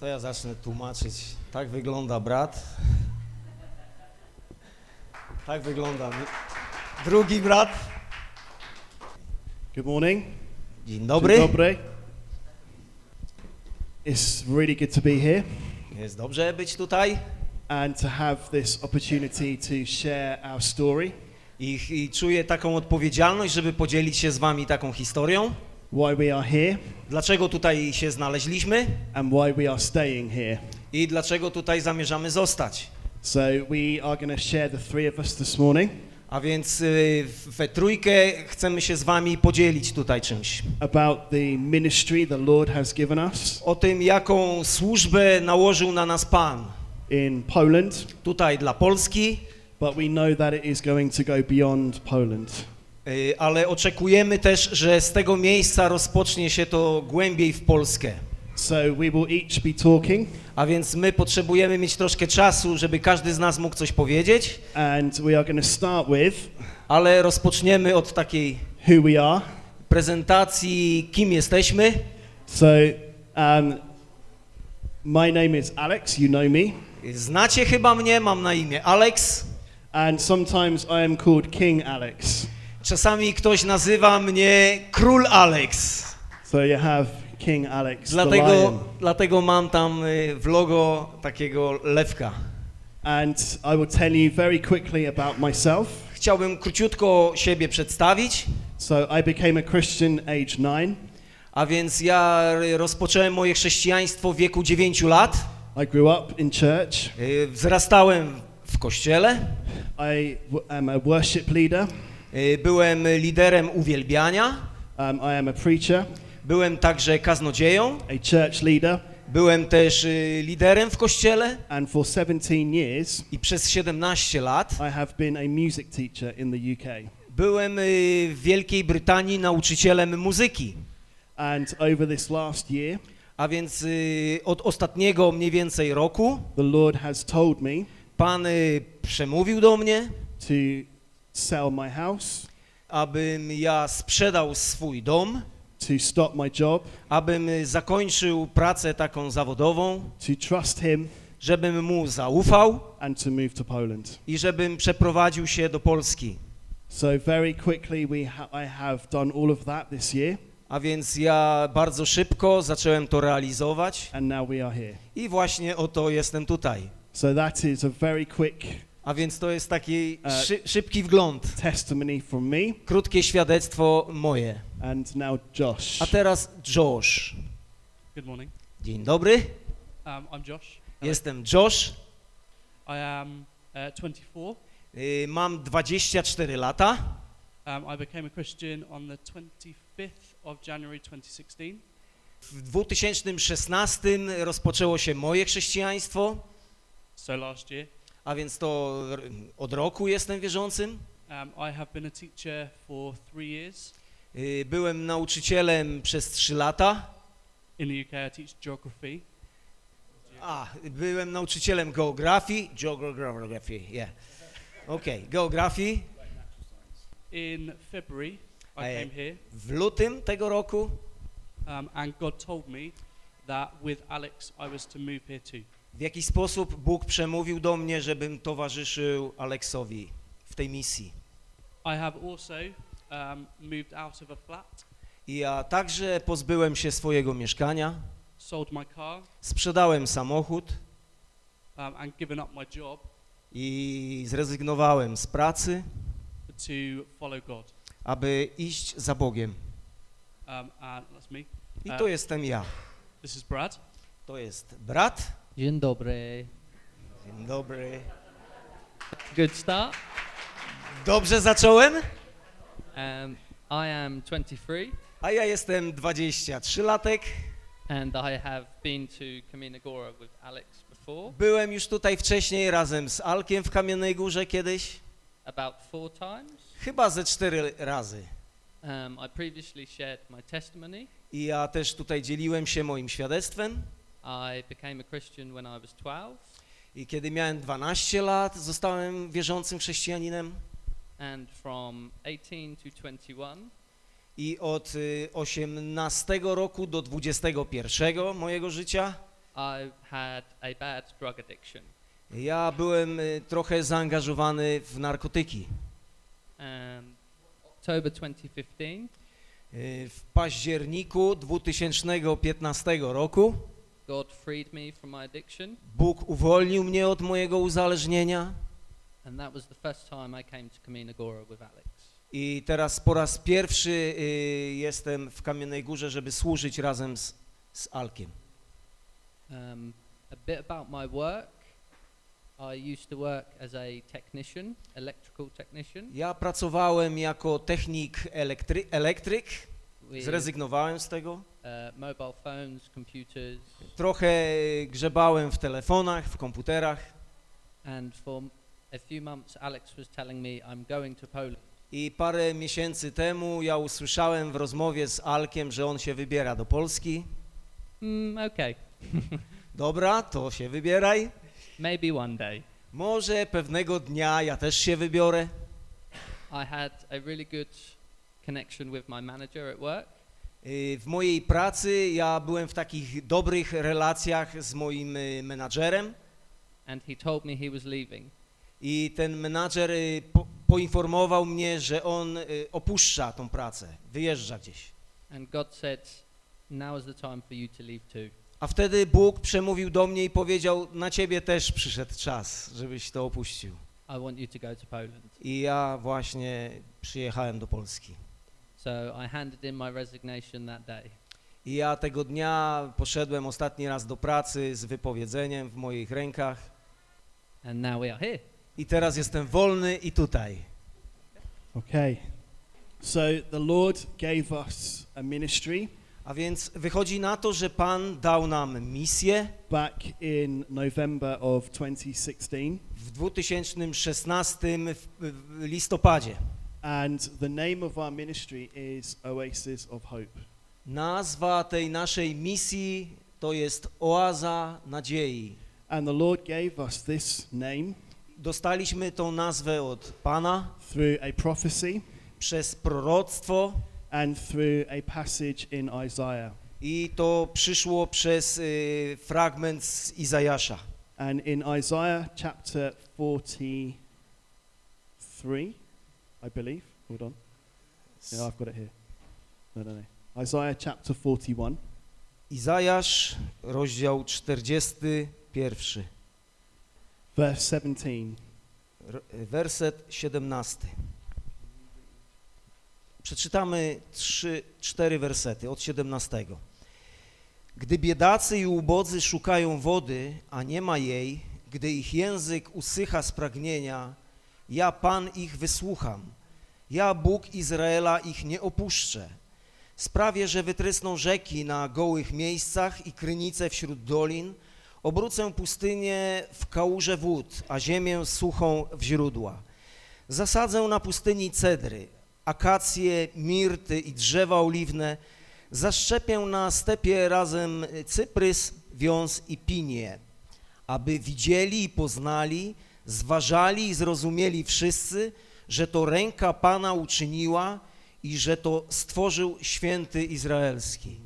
To ja zacznę tłumaczyć. Tak wygląda brat. Tak wygląda drugi brat. Good morning. Dzień Dzień dobry. dobry. It's really good to be here Jest dobrze być tutaj and to have this opportunity to share our story, I, i czuję taką odpowiedzialność, żeby podzielić się z wami taką historią. Why we are here, Dlaczego tutaj się znaleźliśmy and why we are staying here. i dlaczego tutaj zamierzamy zostać. So we are going to share the three of us this morning A więc y, we trójkę chcemy się z wami podzielić tutaj czymś. about the ministry the Lord has given us O tym, jaką służbę nałożył na nas Pan. in Poland, Tutaj dla Polski, but we know that it is going to go beyond Poland. Y, ale oczekujemy też, że z tego miejsca rozpocznie się to głębiej w Polskę. So we will each be talking, A więc my potrzebujemy mieć troszkę czasu, żeby każdy z nas mógł coś powiedzieć, and we are going to start with ale rozpoczniemy od takiej who we are. prezentacji, kim jesteśmy. So, um, my name is Alex, you know me, Znacie chyba mnie, mam na imię Alex. and sometimes I am called King Alex. Czasami ktoś nazywa mnie Król Alex. So you have King Alex, Dlatego, dlatego mam tam y, w logo takiego lewka. And I will tell you very quickly about myself. Chciałbym króciutko siebie przedstawić. So I became a Christian age. A więc ja rozpocząłem moje chrześcijaństwo w wieku 9 lat. I grew up in church. Y, Wzrastałem w kościele. I am a worship leader. Y, Byłem liderem uwielbiania. Um, I am a preacher, Byłem także kaznodzieją. a church leader, Byłem też y, liderem w kościele. and for 17 years I przez 17 lat I have been a music teacher in the UK. byłem y, w Wielkiej Brytanii nauczycielem muzyki. And over this last year, A więc y, od ostatniego mniej więcej roku the Lord has told me Pan y, przemówił do mnie, to sell my house, abym ja sprzedał swój dom, to stop my job, abym zakończył pracę taką zawodową, to trust Him, żebym mu zaufał and to move to Poland. i żebym przeprowadził się do Polski. So very quickly, we ha- I have done all of that this year, A więc ja bardzo szybko zacząłem to realizować and now we are here. i właśnie oto jestem tutaj. So that is a very quick A więc to jest taki E, szy, szybki wgląd, testimony from me, krótkie świadectwo moje. and now Josh. A teraz Josh. Good morning. Dzień dobry, Um, I'm Josh. Hello. jestem Josh, I am uh, 24. y, mam 24 lata. Um, I became a Christian on the 25th of January 2016. W 2016 rozpoczęło się moje chrześcijaństwo, So last year. A więc to od roku jestem wierzącym. Um, I have been a teacher for three years. Y, Byłem nauczycielem przez 3 lata. In the UK, I teach geography. A, byłem nauczycielem geografii, geography, yeah. Okej, geografii. In February, I I- came here, W lutym tego roku um, and God told me that with Alex, I was to move here too. W jakiś sposób Bóg przemówił do mnie, żebym towarzyszył Aleksowi w tej misji. I have also um, moved out of a flat, I ja także pozbyłem się swojego mieszkania, sold my car, sprzedałem samochód um, and given up my job i zrezygnowałem z pracy, to follow God. aby iść za Bogiem. Um, and that's me. I E. to jestem ja. This is Brad. To jest brat. Dzień dobry. Dzień dobry. Good start. Dobrze zacząłem? Um, I am 23 A ja jestem 23 latek. and I have been to Camino Gora with Alex before, Byłem już tutaj wcześniej razem z Alkiem w Kamiennej Górze kiedyś. about four times. Chyba ze cztery razy. Um, I previously shared my testimony. I ja też tutaj dzieliłem się moim świadectwem. I became a Christian when I was 12 I kiedy miałem 12 lat, zostałem wierzącym chrześcijaninem. and from 18 to 21 I od y, 18 roku do 21 mojego życia I had a bad drug addiction. Ja byłem y, trochę zaangażowany w narkotyki. Um, October 2015, Y, W październiku 2015 roku God freed me from my addiction, Bóg uwolnił mnie od mojego uzależnienia and that was the first time I came to Camino Gora with Alex. i teraz po raz pierwszy y, jestem w Kamiennej Górze, żeby służyć razem z, z Alkiem. Um, a bit about my work. I used to work as a technician, electrical technician. Ja pracowałem jako technik elektry, elektryk, zrezygnowałem z tego. uh, mobile phones, computers, Trochę grzebałem w telefonach, w komputerach and for a few months, Alex was telling me I'm going to Poland. i parę miesięcy temu ja usłyszałem w rozmowie z Alkiem, że on się wybiera do Polski. Mm, okay, Dobra, to się wybieraj. maybe one day. Może pewnego dnia ja też się wybiorę. I had a really good connection with my manager at work, Y, W mojej pracy ja byłem w takich dobrych relacjach z moim y, menadżerem and he told me he was leaving. i ten menadżer y, po, poinformował mnie, że on opuszcza tą pracę, wyjeżdża gdzieś. And God said, Now is the time for you to leave too. A wtedy Bóg przemówił do mnie i powiedział, na ciebie też przyszedł czas, żebyś to opuścił. I want you to go to Poland. I ja właśnie przyjechałem do Polski. So I handed in my resignation that day. I ja tego dnia poszedłem ostatni raz do pracy z wypowiedzeniem w moich rękach And now we are here. i teraz jestem wolny i tutaj. Okay. So the Lord gave us a ministry A więc wychodzi na to, że Pan dał nam misję back in November of 2016, w 2016 w, w listopadzie. And the name of our ministry is Oasis of Hope. Nazwa tej naszej misji to jest Oaza Nadziei. And the Lord gave us this name Dostaliśmy tą nazwę od Pana through a prophecy przez proroctwo and through a passage in Isaiah. i to przyszło przez y, fragment z Izajasza. And in Isaiah chapter 43, I believe. Hold on. Yeah, I've got it here. No, no, no. Isaiah chapter 41, Izajasz, rozdział 41, verse 17. r- werset 17. Przeczytamy trzy, cztery wersety od 17. Gdy biedacy i ubodzy szukają wody, a nie ma jej, gdy ich język usycha z pragnienia, ja Pan ich wysłucham. Ja Bóg Izraela ich nie opuszczę. Sprawię, że wytrysną rzeki na gołych miejscach i krynice wśród dolin, obrócę pustynię w kałuże wód, a ziemię suchą w źródła. Zasadzę na pustyni cedry, akacje, mirty i drzewa oliwne, zaszczepię na stepie razem cyprys, wiąz i pinie, aby widzieli i poznali, zważali i zrozumieli wszyscy, że to ręka Pana uczyniła i że to stworzył święty Izraelski.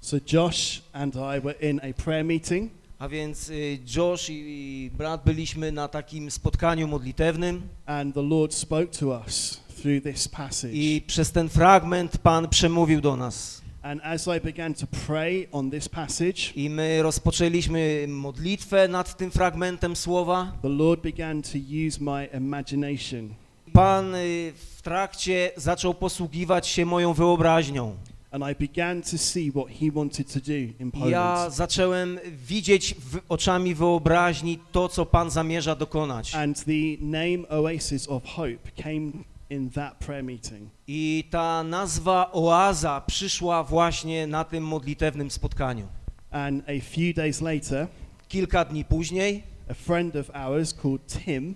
So Josh and I were in a prayer meeting, A więc y, Josh i, i brat byliśmy na takim spotkaniu modlitewnym and the Lord spoke to us through this passage. i przez ten fragment Pan przemówił do nas. And as I began to pray on this passage, I my rozpoczęliśmy modlitwę nad tym fragmentem słowa. the Lord began to use my imagination. Pan y, w trakcie zaczął posługiwać się moją wyobraźnią. And I began to see what he wanted to do in I ja zacząłem widzieć w, oczami wyobraźni to, co Pan zamierza dokonać. And the name Oasis of Hope came in that prayer meeting. I ta nazwa Oaza przyszła właśnie na tym modlitewnym spotkaniu. And a few days later, Kilka dni później a friend of ours called Tim,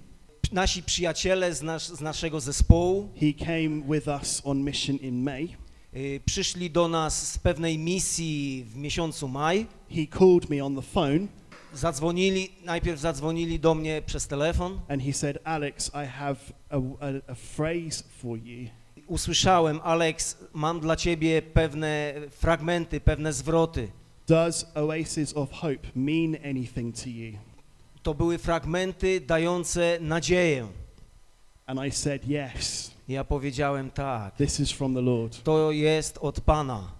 nasi przyjaciele z, nas, z naszego zespołu he came with us on mission in May. y, przyszli do nas z pewnej misji w miesiącu maj. He called me on the phone Zadzwonili, najpierw zadzwonili do mnie przez telefon. and he said, Alex, I have a, a, a phrase for you. Usłyszałem, Alex, mam dla ciebie pewne fragmenty, pewne zwroty. Does Oasis of Hope mean anything to you? To były fragmenty dające nadzieję. And I said, Yes, Ja powiedziałem tak. this is from the Lord. To jest od Pana.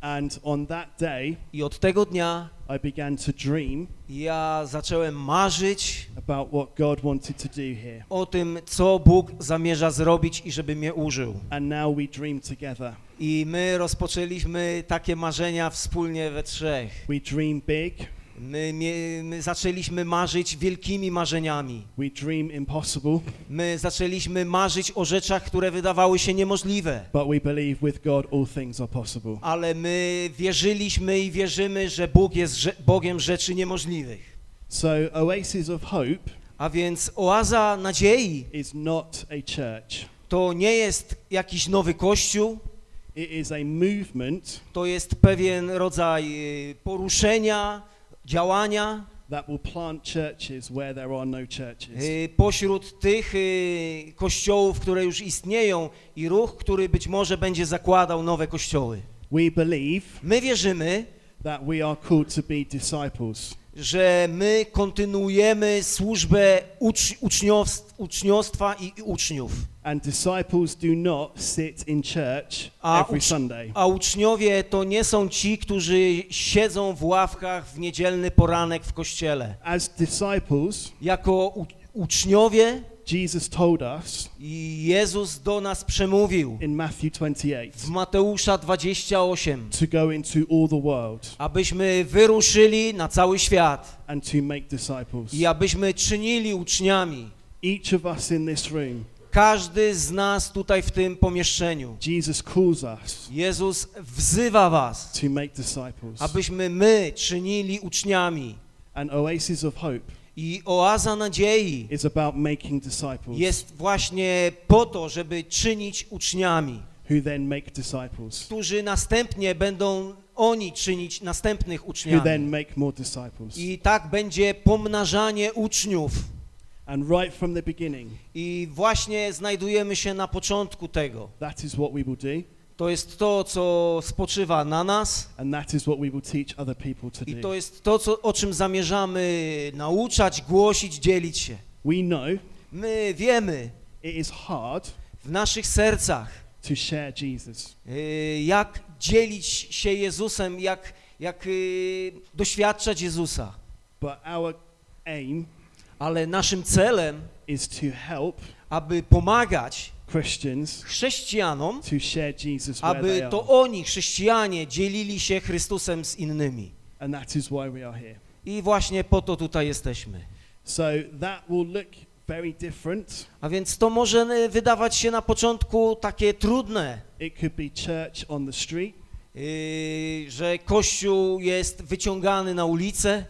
And on that day, I od tego dnia I began to dream ja zacząłem marzyć about what God wanted to do here. o tym, co Bóg zamierza zrobić i żeby mnie użył. And now we dream together. I my rozpoczęliśmy takie marzenia wspólnie we trzech. We dream big, My, mie- my zaczęliśmy marzyć wielkimi marzeniami. My zaczęliśmy marzyć o rzeczach, które wydawały się niemożliwe. Ale my wierzyliśmy i wierzymy, że Bóg jest rze- Bogiem rzeczy niemożliwych. So, A więc oaza nadziei to nie jest jakiś nowy kościół, to jest pewien rodzaj y, poruszenia, działania that will plant churches where there are no churches. y, pośród tych y, kościołów, które już istnieją i ruch, który być może będzie zakładał nowe kościoły. We believe My wierzymy, that we are called to be disciples. Że my kontynuujemy służbę ucz, uczniowstw, uczniostwa i, i uczniów. And disciples do not sit in church A every ucz- Sunday. A uczniowie to nie są ci, którzy siedzą w ławkach w niedzielny poranek w kościele. As disciples, Jako u, uczniowie Jesus told us i Jezus do nas przemówił in Matthew 28 w Mateusza 28, to go into all the world abyśmy wyruszyli na cały świat and to make disciples. i abyśmy czynili uczniami. Each of us in this room, Każdy z nas tutaj w tym pomieszczeniu. Jesus calls us Jezus wzywa was, to make disciples. abyśmy my czynili uczniami. And Oasis of Hope I oaza nadziei is about making disciples jest właśnie po to, żeby czynić uczniami, who then make disciples, którzy następnie będą oni czynić następnych who uczniami. then make more disciples. I tak będzie pomnażanie uczniów. And right from the beginning, I właśnie znajdujemy się na początku tego. that is what we will do, To jest to, co spoczywa na nas i to jest to, co, o czym zamierzamy nauczać, głosić, dzielić się. We know My wiemy w naszych sercach, y, jak dzielić się Jezusem, jak, jak y, doświadczać Jezusa. Ale naszym celem, help aby pomagać chrześcijanom, aby to oni, chrześcijanie, dzielili się Chrystusem z innymi. I właśnie po to tutaj jesteśmy. A więc to może wydawać się na początku takie trudne, yy, że Kościół jest wyciągany na ulicę,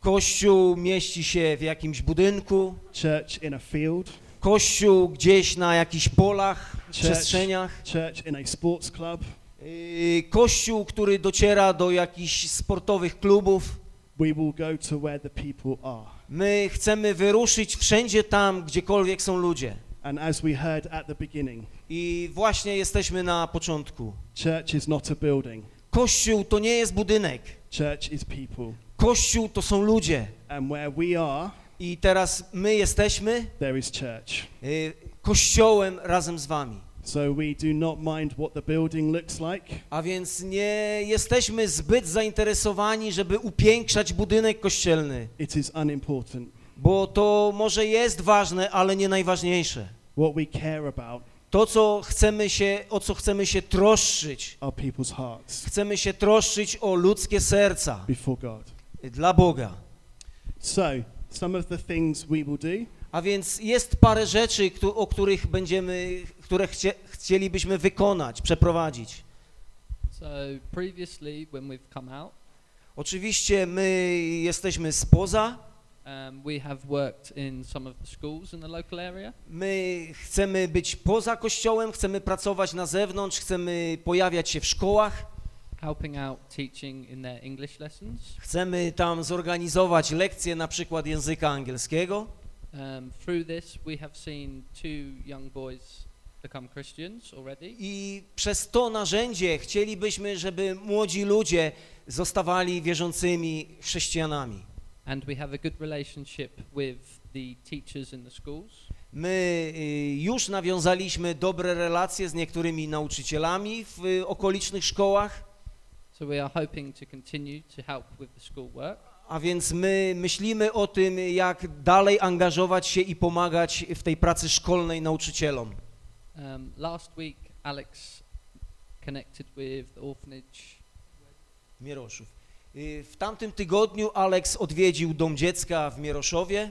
Kościół mieści się w jakimś budynku, church in a field, Kościół gdzieś na jakichś polach, Church. przestrzeniach, church in a sports club. yy, Kościół, który dociera do jakichś sportowych klubów. We will go to where the people are. My chcemy wyruszyć wszędzie tam, gdziekolwiek są ludzie. And as we heard at the beginning, I właśnie jesteśmy na początku. church is not a building. Kościół to nie jest budynek. Church is people. Kościół to są ludzie. And where we are, I teraz my jesteśmy there is church. y, kościołem razem z wami. So we do not mind what the building looks like. A więc nie jesteśmy zbyt zainteresowani, żeby upiększać budynek kościelny, It is unimportant. bo to może jest ważne, ale nie najważniejsze. What we care about To, co chcemy się, o co chcemy się troszczyć, are people's hearts chcemy się troszczyć o ludzkie serca before God. dla Boga. So, some of the things we will do A więc jest parę rzeczy, o których będziemy, które chcie, chcielibyśmy wykonać, przeprowadzić. So previously, when we've come out, Oczywiście my jesteśmy spoza, um, we have worked in some of the schools in the local area. my chcemy być poza kościołem, chcemy pracować na zewnątrz, chcemy pojawiać się w szkołach, helping out teaching in their English lessons. chcemy tam zorganizować lekcje na przykład języka angielskiego. Um, through this, we have seen two young boys become Christians already. I przez to narzędzie chcielibyśmy, żeby młodzi ludzie zostawali wierzącymi chrześcijanami. And we have a good relationship with the teachers in the schools. My y, już nawiązaliśmy dobre relacje z niektórymi nauczycielami w y, okolicznych szkołach, So we are hoping to continue to help with the a więc my myślimy o tym, jak dalej angażować się i pomagać w tej pracy szkolnej nauczycielom. Um, last week, Alex connected with the orphanage Mieroszów. Y, W tamtym tygodniu Alex odwiedził Dom Dziecka w Mieroszowie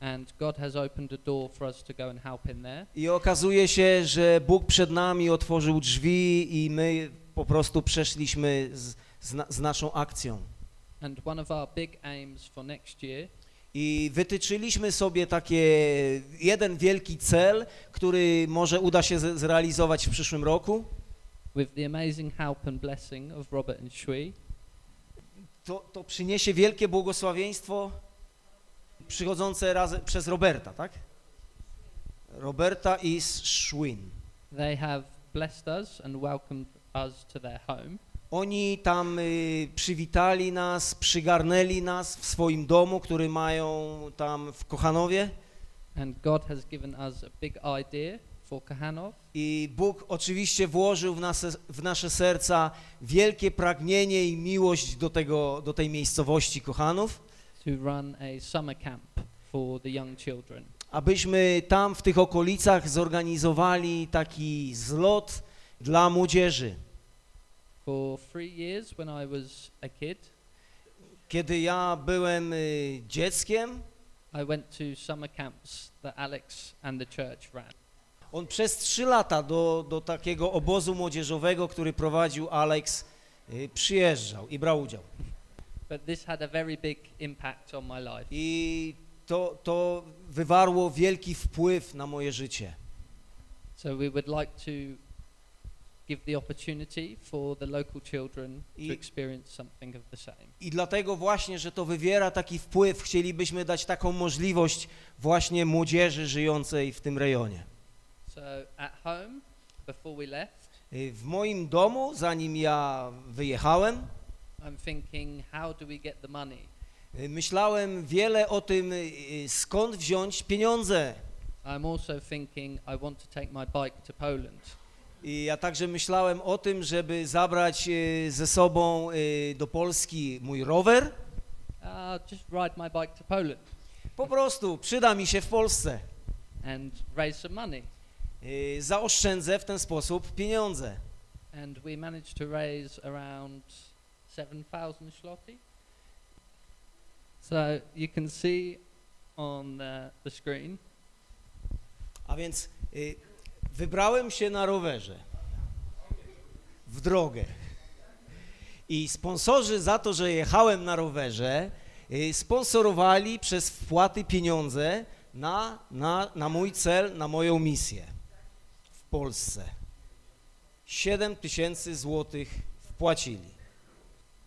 and God has opened a door for us to go and help in there. i okazuje się, że Bóg przed nami otworzył drzwi i my po prostu przeszliśmy z, z, z naszą akcją. I wytyczyliśmy sobie takie jeden wielki cel, który może uda się zrealizować w przyszłym roku. with the amazing help and blessing of Robert and Shui, To, to przyniesie wielkie błogosławieństwo przychodzące razem przez Roberta, tak? Roberta i Schwinn. they have blessed us and welcomed Oni tam y, przywitali nas, przygarnęli nas w swoim domu, który mają tam w Kochanowie. And God has given us a big idea for Kahanov I Bóg oczywiście włożył w nasze, w nasze serca wielkie pragnienie i miłość do, tego, do tej miejscowości Kochanów, to run a summer camp for the young children. abyśmy tam w tych okolicach zorganizowali taki zlot dla młodzieży. For three years, when I was a kid, Kiedy ja byłem y, dzieckiem, I went to summer camps that Alex and the church ran. on przez trzy lata do, do takiego obozu młodzieżowego, który prowadził Alex, y, przyjeżdżał i brał udział. But this had a very big impact on my life. I to, to wywarło wielki wpływ na moje życie. So we would like to give the opportunity for the local children to I- experience something of the same. I dlatego właśnie, że to wywiera taki wpływ, chcielibyśmy dać taką możliwość właśnie młodzieży żyjącej w tym rejonie. So at home, before we left, Y, W moim domu, zanim ja wyjechałem, I'm thinking, how do we get the money? y, myślałem wiele o tym, y, skąd wziąć pieniądze. I'm also thinking, I want to take my bike to Poland. I ja także myślałem o tym, żeby zabrać y, ze sobą y, do Polski mój rower. Uh, just ride my bike to Poland Po prostu przyda mi się w Polsce. and raise some money. Y, Zaoszczędzę w ten sposób pieniądze. And we managed to raise around 7,000 zloty. So you can see on the, the screen A więc y, wybrałem się na rowerze w drogę. I sponsorzy za to, że jechałem na rowerze, y, sponsorowali przez wpłaty pieniądze na, na, na mój cel, na moją misję w Polsce. 7 tysięcy złotych wpłacili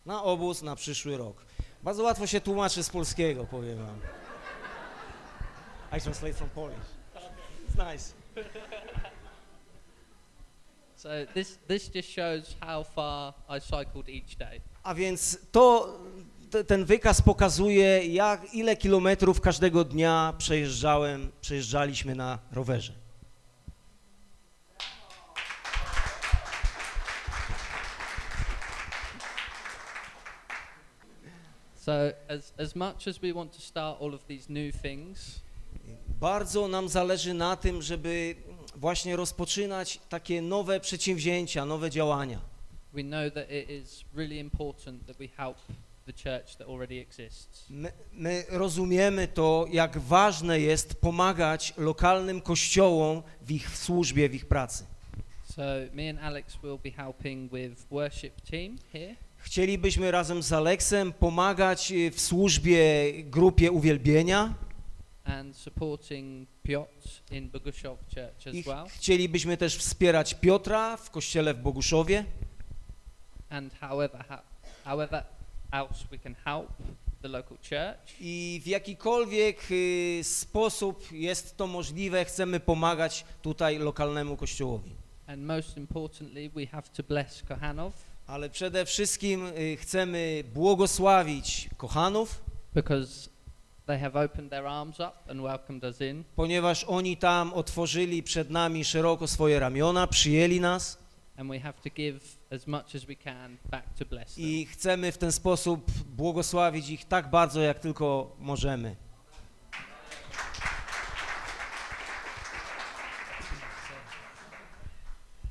na obóz na przyszły rok. Bardzo łatwo się tłumaczy z polskiego, powiem wam. I translate from Polish. It's nice. So this this just shows how far I cycled each day. A więc to, te- ten wykaz pokazuje, jak, ile kilometrów każdego dnia przejeżdżałem, przejeżdżaliśmy na rowerze. So as as much as we want to start all of these new things, Bardzo nam zależy na tym, żeby właśnie rozpoczynać takie nowe przedsięwzięcia, nowe działania. My, my rozumiemy to, jak ważne jest pomagać lokalnym kościołom w ich służbie, w ich pracy. Chcielibyśmy razem z Aleksem pomagać y, w służbie grupie uwielbienia and supporting Piotr in Church as i well, chcielibyśmy też wspierać Piotra w kościele w Boguszowie and however ho- however else we can help, the local church. I w jakikolwiek y, sposób jest to możliwe, chcemy pomagać tutaj lokalnemu kościołowi. And most importantly, we have to bless Kohanov Ale przede wszystkim y, chcemy błogosławić kochanów, because ponieważ oni tam otworzyli przed nami szeroko swoje ramiona, przyjęli nas And we have to give as much as we can back to bless them. i chcemy w ten sposób błogosławić ich tak bardzo, jak tylko możemy.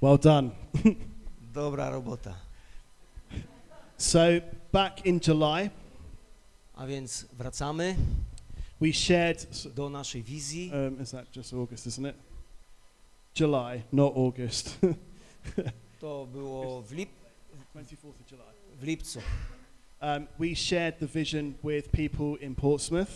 Well done. Dobra robota. So, back in July, A więc wracamy we shared. do naszej wizji. Um, is that just August, isn't it? July, not August. To było w, lip, 24th of July. w lipcu. Um, we shared the vision with people in Portsmouth.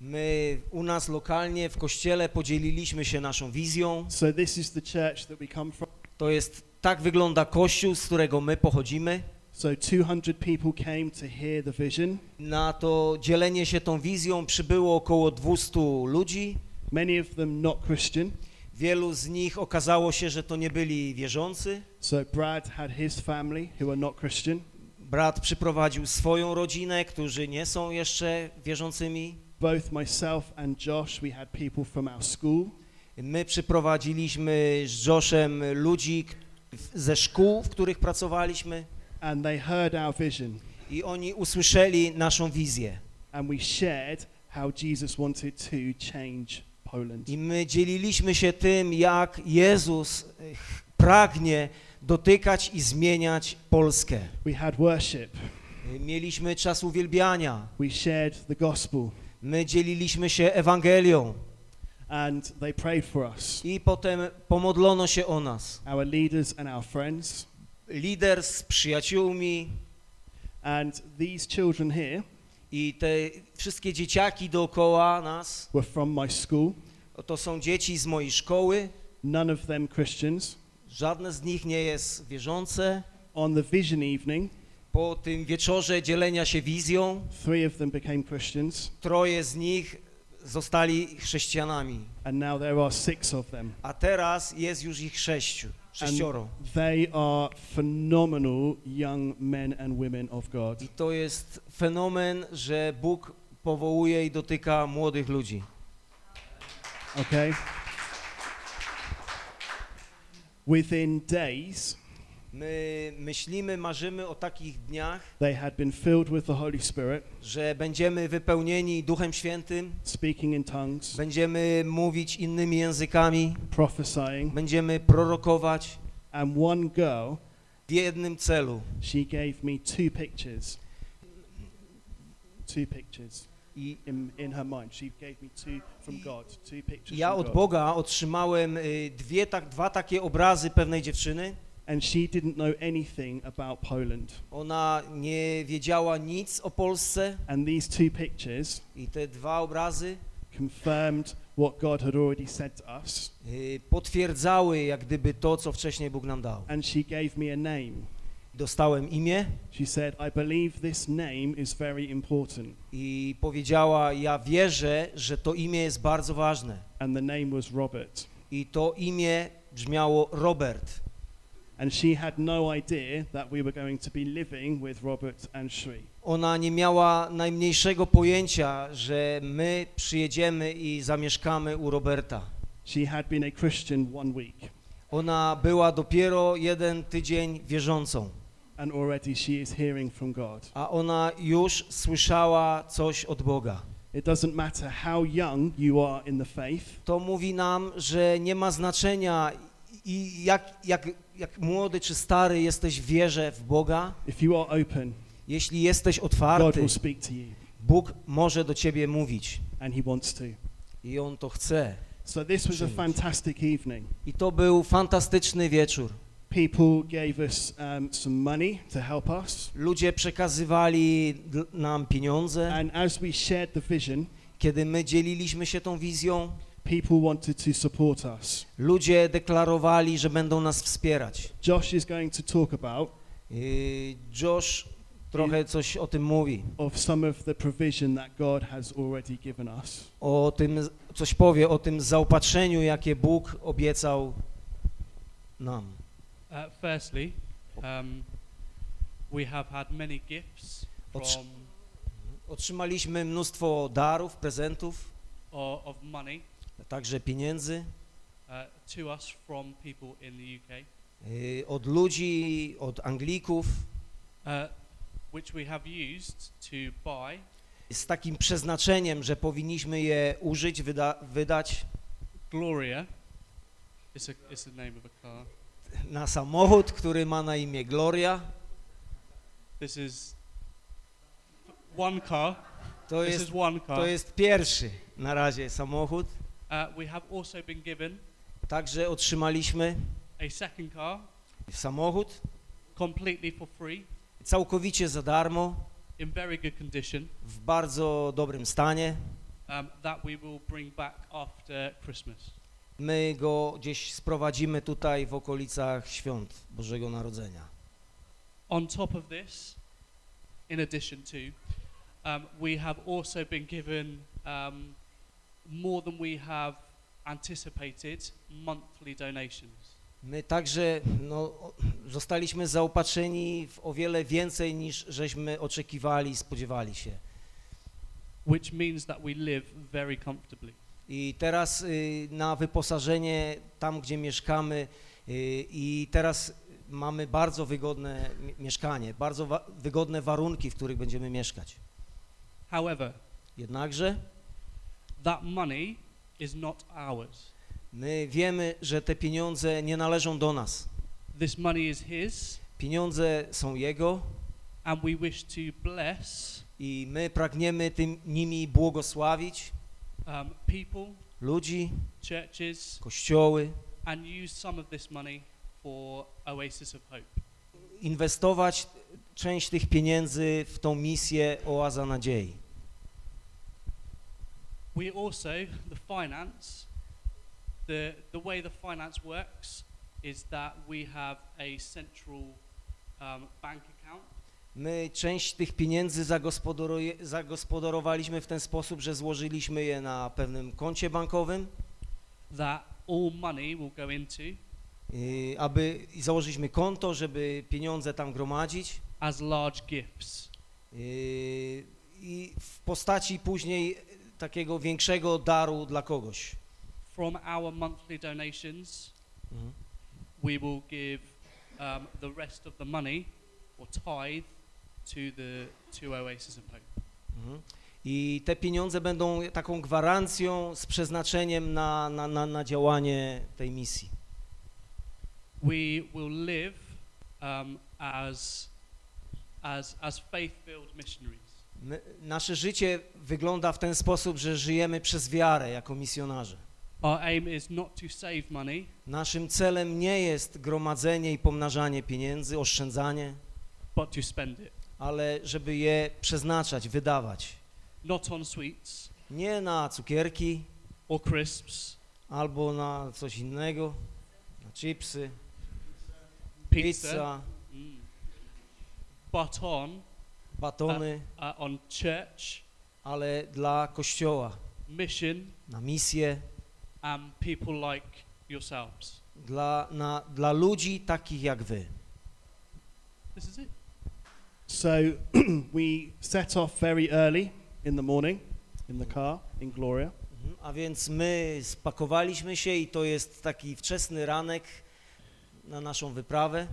My u nas lokalnie w kościele podzieliliśmy się naszą wizją. So, this is the church that we come from. To jest, tak wygląda kościół, z którego my pochodzimy. So, 200 people came to hear the vision. Na to dzielenie się tą wizją przybyło około 200 ludzi. Many of them not Christian. Wielu z nich okazało się, że to nie byli wierzący. So, Brad had his family who are not Christian. Brat przyprowadził swoją rodzinę, którzy nie są jeszcze wierzącymi. Both myself and Josh, we had people from our school. My przyprowadziliśmy z Joshem ludzi ze szkół, w których pracowaliśmy and they heard our vision i oni usłyszeli naszą wizję. and we shared how Jesus wanted to change Poland. I my dzieliliśmy się tym, jak Jezus eh, pragnie dotykać i zmieniać Polskę. We had worship. Y, Mieliśmy czas uwielbiania. We shared the gospel My dzieliliśmy się Ewangelią and they prayed for us. i potem pomodlono się o nas. Our leaders and our friends. Lider z przyjaciółmi And these children here i te wszystkie dzieciaki dookoła nas, were from my school. to są dzieci z mojej szkoły. None of them Christians. Żadne z nich nie jest wierzące. On the vision evening, Po tym wieczorze dzielenia się wizją, three of them became Christians troje z nich zostali chrześcijanami. and now there are six of them. A teraz jest już ich sześciu, sześcioro. They are phenomenal young men and women of God. I to jest fenomen, że Bóg powołuje i dotyka młodych ludzi. Okay? Within days, My myślimy, marzymy o takich dniach, they had been filled with the Holy Spirit, że będziemy wypełnieni Duchem Świętym, speaking in tongues, będziemy mówić innymi językami, prophesying, będziemy prorokować and one girl, w jednym celu. she gave me two pictures. Two pictures I in, in her mind. She gave me two from God, two pictures ja from od God. Boga otrzymałem y, dwie, tak, dwa takie obrazy pewnej dziewczyny. And she didn't know anything about Poland. Ona nie wiedziała nic o Polsce And these two pictures i te dwa obrazy confirmed what God had already said to us. y, potwierdzały jak gdyby to, co wcześniej Bóg nam dał. And she gave me a name. Dostałem imię She said, I believe this name is very important. i powiedziała, ja wierzę, że to imię jest bardzo ważne. And the name was Robert. I to imię brzmiało Robert. And she had no idea that we were going to be living with Robert and Shri. Ona nie miała najmniejszego pojęcia, że my przyjedziemy i zamieszkamy u Roberta. She had been a Christian one week, Ona była dopiero jeden tydzień wierzącą, and already she is hearing from God. a ona już słyszała coś od Boga. It doesn't matter how young you are in the faith, To mówi nam, że nie ma znaczenia i jak, jak, jak młody czy stary jesteś w wierze w Boga, if you are open, jeśli jesteś God otwarty, will speak to you, Bóg może do ciebie mówić and He wants to. i On to chce. So this was a fantastic evening. I to był fantastyczny wieczór. People gave us um, some money to help us, Ludzie przekazywali dl- nam pieniądze. and as we shared the vision, Kiedy my dzieliliśmy się tą wizją, people wanted to support us. ludzie deklarowali, że będą nas wspierać. Josh is going to talk about Yy, Josh trochę coś o tym mówi. of some of the provision that God has already given us. O tym, coś powie o tym zaopatrzeniu, jakie Bóg obiecał nam. Uh, firstly, um, we have had many gifts Otrz- from Otrzymaliśmy mnóstwo darów, prezentów, or, of money także pieniędzy uh, to us from people in the UK, y, od ludzi, od Anglików, uh, which we have used to buy z takim przeznaczeniem, że powinniśmy je użyć, wyda, wydać Gloria. It's a it's the name of a car. na samochód, który ma na imię Gloria. This is one car. To This jest, is one car. to jest pierwszy na razie samochód. Uh, we have also been given Także otrzymaliśmy a second car samochód completely for free całkowicie za darmo, in very good condition w bardzo dobrym stanie. um, that we will bring back after Christmas. My go gdzieś sprowadzimy tutaj w okolicach świąt Bożego Narodzenia. On top of this, in addition to, um, we have also been given um, more than we have anticipated monthly donations. My także no, zostaliśmy zaopatrzeni w o wiele więcej niż żeśmy oczekiwali, spodziewali się. which means that we live very comfortably. I teraz y, na wyposażenie tam, gdzie mieszkamy y, i teraz mamy bardzo wygodne mi- mieszkanie, bardzo wa- wygodne warunki, w których będziemy mieszkać. However, Jednakże that money is not ours. my wiemy, że te pieniądze nie należą do nas. This money is His, Pieniądze są Jego and we wish to bless i my pragniemy tym nimi błogosławić um, people, ludzi, churches, kościoły, and use some of this money for Oasis of Hope. inwestować część tych pieniędzy w tą misję Oaza Nadziei. We also, the finance, the, the way the finance works is that we have a central um, bank account. My część tych pieniędzy zagospodarowaliśmy w ten sposób, że złożyliśmy je na pewnym koncie bankowym, that all money will go into y, aby i założyliśmy konto, żeby pieniądze tam gromadzić. as large gifts. y, i w postaci później takiego większego daru dla kogoś. From our monthly donations, Mhm. we will give um, the rest of the money or tithe to the to Oasis of Hope. Mhm. I te pieniądze będą taką gwarancją z przeznaczeniem na, na, na, na działanie tej misji. We will live um, as as as faith-filled missionaries. My, nasze życie wygląda w ten sposób, że żyjemy przez wiarę jako misjonarze. Our aim is not to save money, Naszym celem nie jest gromadzenie i pomnażanie pieniędzy, oszczędzanie, but to spend it. ale żeby je przeznaczać, wydawać. Not on sweets Nie na cukierki or crisps, albo na coś innego, na chipsy, pizza, pizza, mm, but on batony, uh, on church, ale dla kościoła, mission, na misję, and people like yourselves. dla, na, dla ludzi takich jak wy. This is it. So we set off very early in the morning in the car in Gloria. Mhm. A więc my spakowaliśmy się i to jest taki wczesny ranek na naszą wyprawę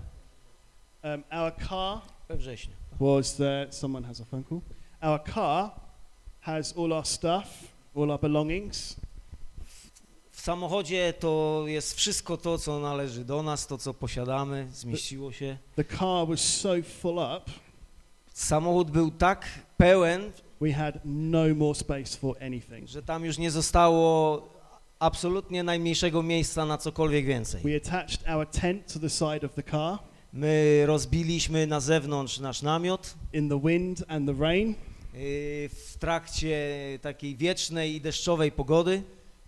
Um, our car we wrześniu. Was there. Someone has a phone call. Our car has all our stuff, all our belongings, W samochodzie to jest wszystko to, co należy do nas, to, co posiadamy, zmieściło się. The car was so full up, Samochód był tak pełen, we had no more space for anything. że tam już nie zostało absolutnie najmniejszego miejsca na cokolwiek więcej. We attached our tent to the side of the car My rozbiliśmy na zewnątrz nasz namiot in the wind and the rain, yy, w trakcie takiej wiecznej i deszczowej pogody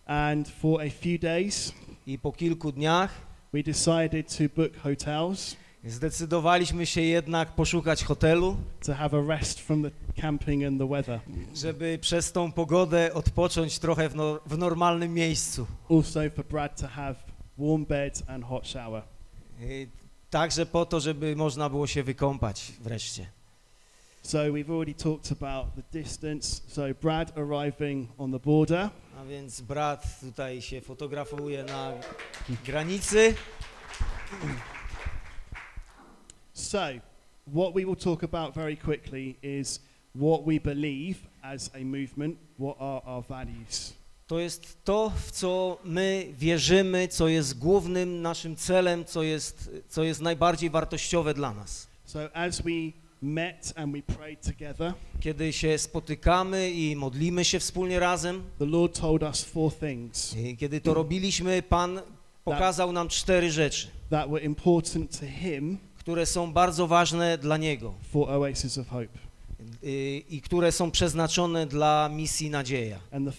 and for a few days, i po kilku dniach we decided to book hotels Zdecydowaliśmy się jednak poszukać hotelu, żeby przez tą pogodę odpocząć trochę w, no, w normalnym miejscu. Also for Brad to have warm bed and hot shower. Także po to, żeby można było się wykąpać wreszcie. So we've already talked about the distance. So Brad arriving on the border. A więc brat tutaj się fotografuje na granicy. So what we will talk about very quickly is what we believe as a movement, what are our values. To jest to, w co my wierzymy, co jest głównym naszym celem, co jest, co jest najbardziej wartościowe dla nas. So as we met and we prayed together, Kiedy się spotykamy i modlimy się wspólnie razem, the Lord told us four things i kiedy to robiliśmy, Pan pokazał nam cztery rzeczy, that were important to him które są bardzo ważne dla Niego for Oasis of Hope. Y, i które są przeznaczone dla misji Nadzieja, one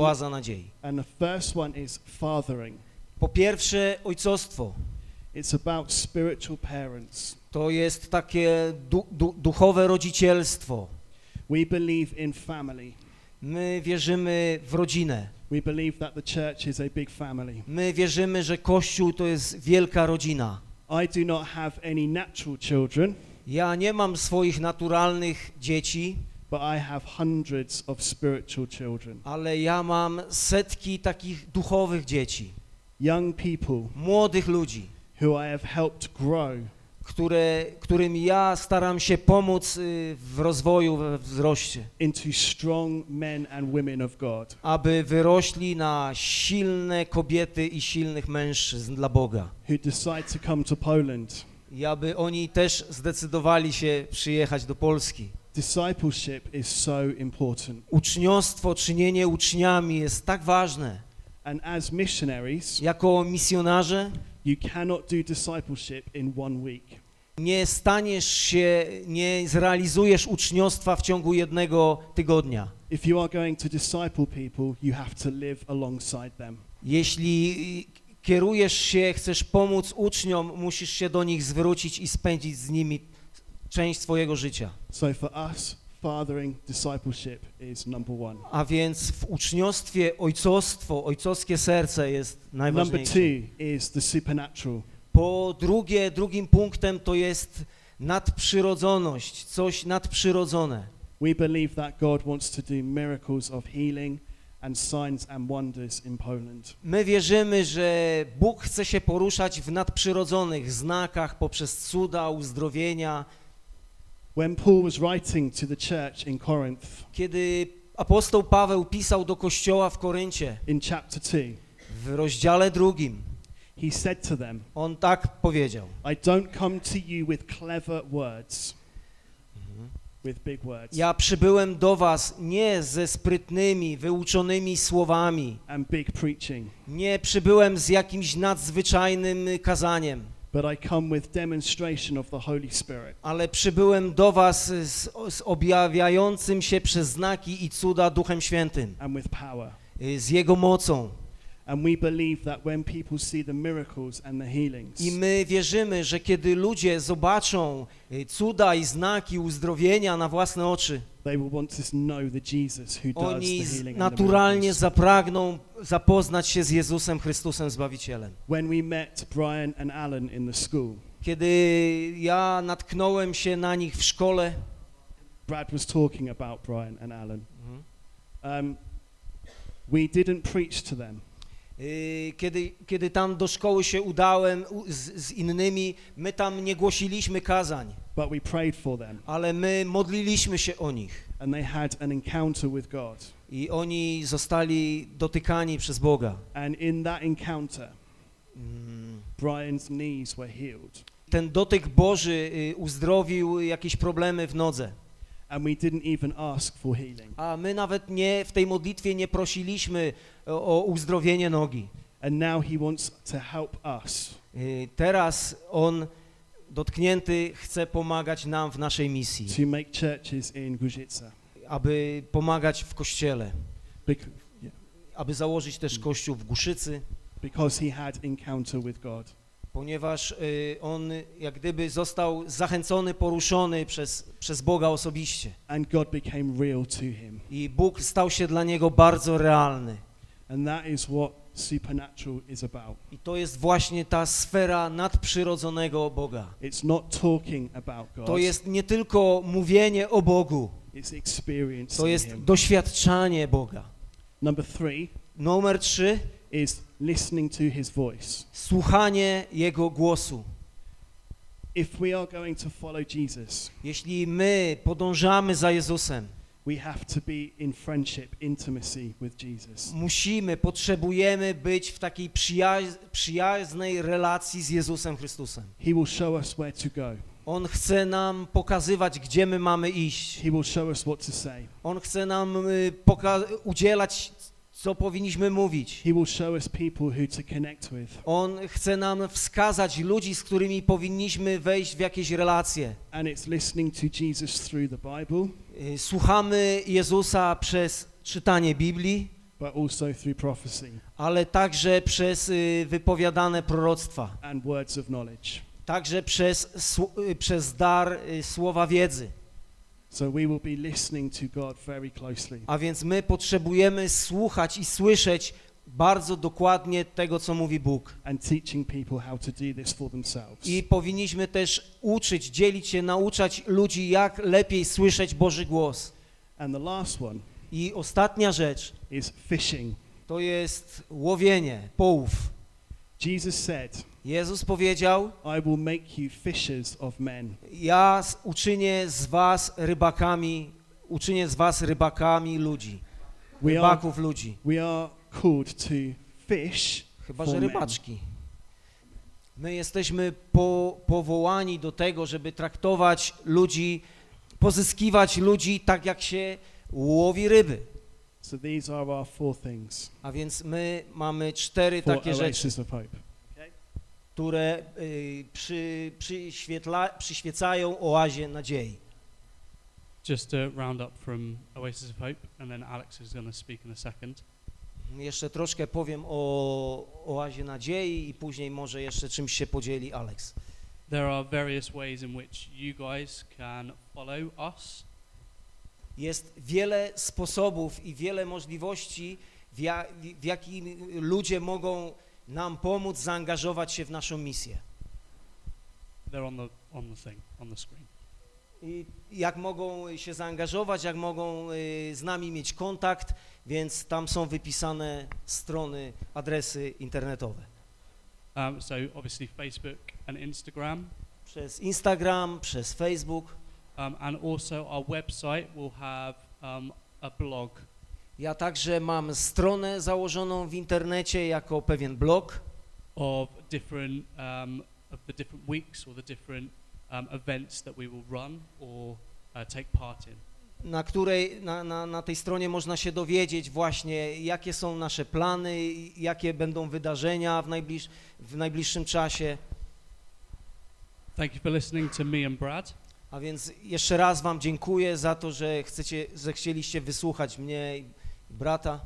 Oaza Nadziei. Po pierwsze, ojcostwo. To jest takie du, du, duchowe rodzicielstwo. My wierzymy w rodzinę. My wierzymy, że Kościół to jest wielka rodzina. I do not have any natural children, Ja nie mam swoich naturalnych dzieci, but I have hundreds of spiritual children. ale ja mam setki takich duchowych dzieci, Young people młodych ludzi, who I have helped grow które, którym ja staram się pomóc y, w rozwoju, we wzroście, into strong men and women of God. aby wyrośli na silne kobiety i silnych mężczyzn dla Boga. who decide to come to Poland. I aby oni też zdecydowali się przyjechać do Polski. Discipleship is so important. Uczniostwo, czynienie uczniami jest tak ważne. And as missionaries, Jako misjonarze you cannot do discipleship in one week. nie staniesz się, nie zrealizujesz uczniostwa w ciągu jednego tygodnia. If you are going to disciple people, you have to live alongside them. Jeśli kierujesz się, chcesz pomóc uczniom, musisz się do nich zwrócić i spędzić z nimi część swojego życia. So for us, fathering discipleship is number one. A więc w uczniostwie ojcostwo, ojcowskie serce jest Number najważniejsze. two is the supernatural. Po drugie, drugim punktem to jest nadprzyrodzoność, coś nadprzyrodzone. We believe that God wants to do miracles of healing and signs and wonders in Poland. My wierzymy, że Bóg chce się poruszać w nadprzyrodzonych znakach poprzez cuda, uzdrowienia. When Paul was writing to the church in Corinth Kiedy apostoł Paweł pisał do kościoła w Koryncie in chapter 2, w rozdziale drugim, he said to them, on tak powiedział. I don't come to you with clever words, Ja przybyłem do was nie ze sprytnymi, wyuczonymi słowami, nie przybyłem z jakimś nadzwyczajnym kazaniem, ale przybyłem do was z, z objawiającym się przez znaki i cuda Duchem Świętym, y, z Jego mocą. And we believe that when people see the miracles and the healings, I my wierzymy, że kiedy ludzie zobaczą y, cuda i znaki uzdrowienia na własne oczy, they will want to know the Jesus who does oni naturalnie zapragną zapoznać się z Jezusem Chrystusem Zbawicielem. When we met Brian and Alan in the school, Kiedy ja natknąłem się na nich w szkole, Brad was talking about Brian and Alan. Um, we didn't preach to them. Y, kiedy, kiedy tam do szkoły się udałem z, z innymi, my tam nie głosiliśmy kazań, but we prayed for them ale my modliliśmy się o nich and they had an encounter with God. i oni zostali dotykani przez Boga. And in that encounter, Mm. Brian's knees were healed. Ten dotyk Boży y, uzdrowił jakieś problemy w nodze. And we didn't even ask for healing. A my nawet nie w tej modlitwie nie prosiliśmy o, o uzdrowienie nogi. And now he wants to help us Y, Teraz on dotknięty chce pomagać nam w naszej misji, to make churches in Guzica. aby pomagać w kościele, Bec- aby założyć też kościół w Guszycy, because he had encounter with God. Ponieważ y, on jak gdyby został zachęcony, poruszony przez, przez Boga osobiście. and God became real to him. I Bóg stał się dla niego bardzo realny. And that is what supernatural is about. I to jest właśnie ta sfera nadprzyrodzonego Boga. It's not talking about God, To jest nie tylko mówienie o Bogu, it's experiencing to jest him. doświadczanie Boga. Number three Numer trzy, is listening to his voice. słuchanie Jego głosu. If we are going to follow Jesus, Jeśli my podążamy za Jezusem, we have to be in friendship, intimacy with Jesus. musimy, potrzebujemy być w takiej przyjaz przyjaznej relacji z Jezusem Chrystusem. He will show us where to go. On chce nam pokazywać, gdzie my mamy iść. He will show us what to say. On chce nam y, udzielać, co powinniśmy mówić. On chce nam wskazać ludzi, z którymi powinniśmy wejść w jakieś relacje. Y, Słuchamy Jezusa przez czytanie Biblii, ale także przez y, wypowiadane proroctwa, także przez, y, przez dar słowa wiedzy. So we will be listening to God very closely. A więc my potrzebujemy słuchać i słyszeć bardzo dokładnie tego, co mówi Bóg. and teaching people how to do this for themselves. I powinniśmy też uczyć, dzielić się, nauczać ludzi, jak lepiej słyszeć Boży głos. And the last one I ostatnia rzecz is fishing. to jest łowienie, połów. Jesus said, Jezus powiedział, I will make you fishers of men. ja uczynię z was rybakami, uczynię z was rybakami ludzi, We are, rybaków ludzi. we are called to fish Chyba, że men. rybaczki. My jesteśmy po, powołani do tego, żeby traktować ludzi, pozyskiwać ludzi tak, jak się łowi ryby. So these are our four things A więc my mamy cztery for takie rzeczy, of Hope. Które y, przy, przyświetla, przyświecają oazie nadziei. Just to round up from Oasis of Hope, and then Alex is going to speak in a second. Jeszcze troszkę powiem o oazie nadziei i później może jeszcze czymś się podzieli Alex. There are various ways in which you guys can follow us. Jest wiele sposobów i wiele możliwości, w, ja, w jakich ludzie mogą nam pomóc zaangażować się w naszą misję. They're on the on the thing on the screen. I jak mogą się zaangażować, jak mogą y, z nami mieć kontakt, więc tam są wypisane strony, adresy internetowe. Um, so obviously Facebook and Instagram, Przez Instagram, przez Facebook. um, and also our website will have um, a blog. Ja także mam stronę założoną w internecie jako pewien blog, of different um, of the different weeks or the different um, events that we will run or uh, take part in. na której, na, na, na tej stronie można się dowiedzieć właśnie, jakie są nasze plany, jakie będą wydarzenia w, najbliż, w najbliższym czasie. Thank you for listening to me and Brad. A więc jeszcze raz Wam dziękuję za to, że chcecie, że chcieliście wysłuchać mnie i brata.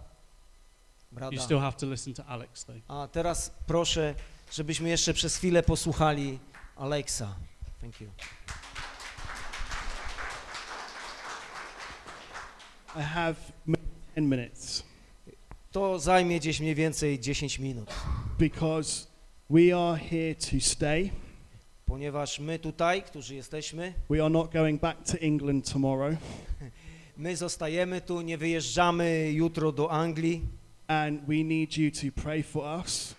You brata. still have to listen to Alex though. A teraz proszę, żebyśmy jeszcze przez chwilę posłuchali Alexa. Thank you. I have m- 10 minutes To zajmie gdzieś mniej więcej 10 minut, because we are here to stay. ponieważ my tutaj, którzy jesteśmy, We are not going back to England tomorrow. My zostajemy tu, nie wyjeżdżamy jutro do Anglii. And we need you to pray for us,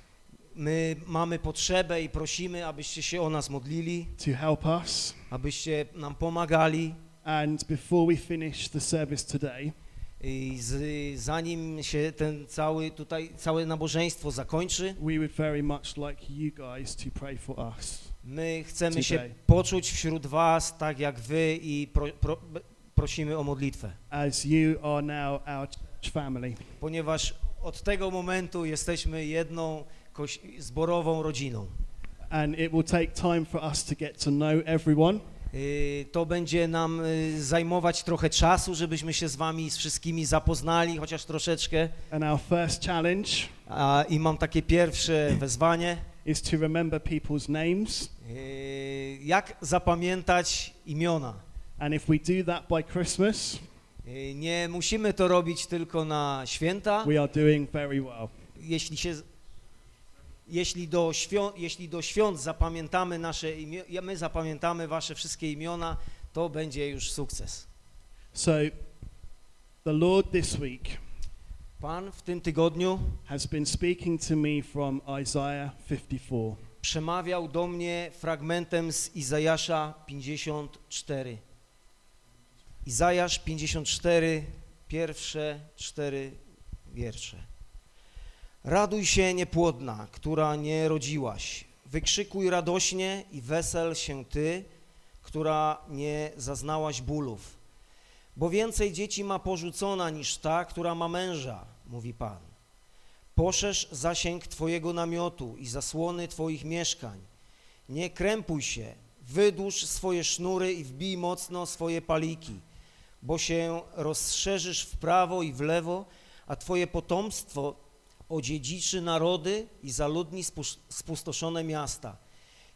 My mamy potrzebę i prosimy, abyście się o nas modlili, to help us. abyście nam pomagali. And before we finish the service today, I z, zanim się ten cały tutaj, całe nabożeństwo zakończy, we would very much like you guys to pray for us. my chcemy się Today. poczuć wśród was tak jak wy i pro, pro, prosimy o modlitwę, As you are now our church family. ponieważ od tego momentu jesteśmy jedną zborową rodziną. And it will take time for us to get to know everyone. Y, To będzie nam y, zajmować trochę czasu, żebyśmy się z wami z wszystkimi zapoznali, chociaż troszeczkę. And our first challenge A, I mam takie pierwsze wezwanie. is to remember people's names. Yy, Jak zapamiętać imiona? And if we do that by Christmas, Yy, Nie musimy to robić tylko na święta. we are doing very well. Jeśli się jeśli do, świąt, jeśli do świąt zapamiętamy nasze my zapamiętamy wasze wszystkie imiona, to będzie już sukces. So, the Lord this week Pan w tym tygodniu has been speaking to me from Isaiah 54. przemawiał do mnie fragmentem z Izajasza 54. Izajasz 54, pierwsze cztery wiersze. Raduj się niepłodna, która nie rodziłaś. Wykrzykuj radośnie i wesel się ty, która nie zaznałaś bólów. Bo więcej dzieci ma porzucona niż ta, która ma męża, mówi Pan. Poszerz zasięg Twojego namiotu i zasłony Twoich mieszkań. Nie krępuj się, wydłuż swoje sznury i wbij mocno swoje paliki, bo się rozszerzysz w prawo i w lewo, a Twoje potomstwo odziedziczy narody i zaludni spustoszone miasta.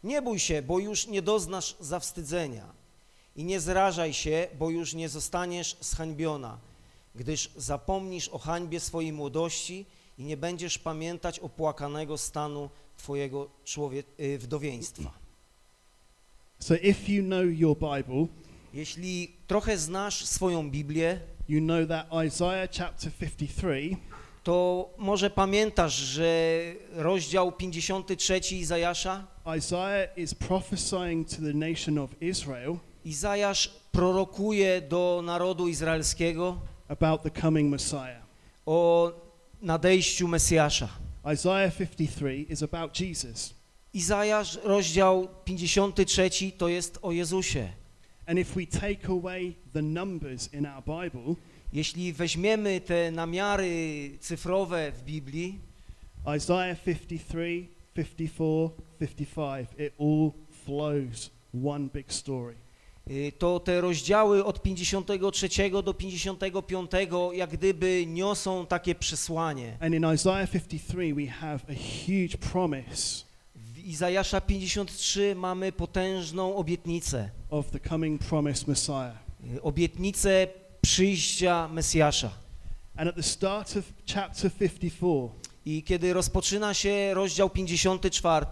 Nie bój się, bo już nie doznasz zawstydzenia i nie zrażaj się, bo już nie zostaniesz zhańbiona, gdyż zapomnisz o hańbie swojej młodości i nie będziesz pamiętać opłakanego stanu Twojego człowie- y, wdowieństwa. So, if you know your Bible, Jeśli trochę znasz swoją Biblię, you know that Isaiah chapter 53 to może pamiętasz, że rozdział 53 Izajasza, Isaiah is prophesying to the nation of Israel Izajasz prorokuje do narodu izraelskiego about the coming Messiah. o nadejściu Mesjasza. Isaiah 53 is about Jesus. Izajasz, rozdział 53 to jest o Jezusie. And if we take away the numbers in our Bible, Jeśli weźmiemy te namiary cyfrowe w Biblii, Isaiah 53, 54, 55, it all flows one big story. y, to te rozdziały od 53 do 55 jak gdyby niosą takie przesłanie. And in Isaiah 53, we have a huge promise Izajasza 53 mamy potężną obietnicę. of the coming promised Messiah. Y, Obietnicę przyjścia Mesjasza. And at the start of chapter 54, I kiedy rozpoczyna się rozdział 54,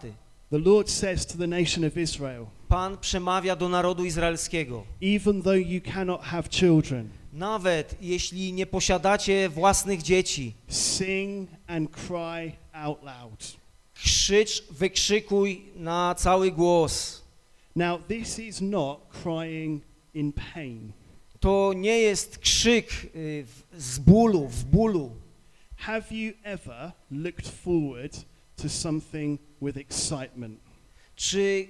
the Lord says to the nation of Israel, Pan przemawia do narodu izraelskiego. even though you cannot have children, Nawet jeśli nie posiadacie własnych dzieci, sing and cry out loud. Krzycz, wykrzykuj na cały głos. Now, this is not crying in pain. To nie jest krzyk y, w- z bólu, w bólu. Have you ever looked forward to something with excitement? Czy,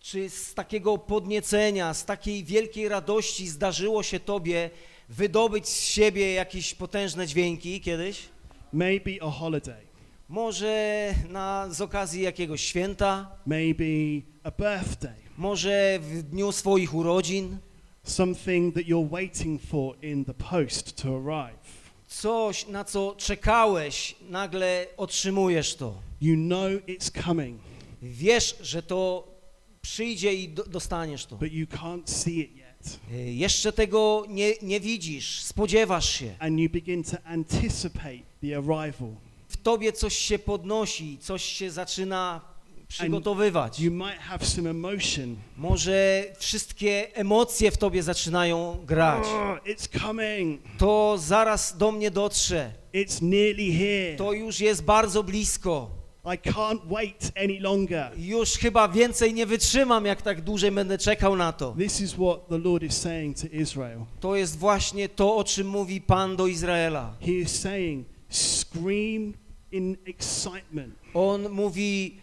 czy z takiego podniecenia, z takiej wielkiej radości zdarzyło się tobie wydobyć z siebie jakieś potężne dźwięki kiedyś? Maybe a holiday, Może na, z okazji jakiegoś święta, maybe a birthday, może w dniu swoich urodzin, something that you're waiting for in the post to arrive. coś na co czekałeś, nagle otrzymujesz to. You know it's coming, Wiesz, że to przyjdzie i do, dostaniesz to. but you can't see it yet. Y, Jeszcze tego nie, nie widzisz, spodziewasz się. And you begin to anticipate the arrival. W tobie coś się podnosi, coś się zaczyna przygotowywać. You might have some emotion. Może wszystkie emocje w tobie zaczynają grać. Oh, it's coming. To zaraz do mnie dotrze. It's nearly here. To już jest bardzo blisko. I can't wait any longer. Już chyba więcej nie wytrzymam, jak tak dłużej będę czekał na to. This is what the Lord is saying to Israel. To jest właśnie to, o czym mówi Pan do Izraela. He is saying, scream in excitement On mówi,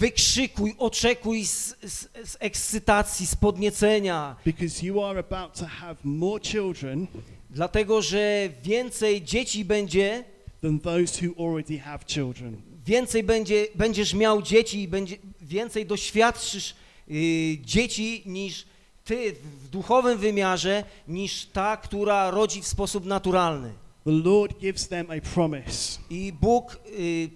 wykrzykuj, oczekuj z, z, z ekscytacji, z podniecenia, because you are about to have more children dlatego że więcej dzieci będzie, than those who already have children. więcej będzie, będziesz miał dzieci i będzie, więcej doświadczysz y, dzieci niż ty w duchowym wymiarze, niż ta, która rodzi w sposób naturalny. The Lord gives them a promise. I Bóg y,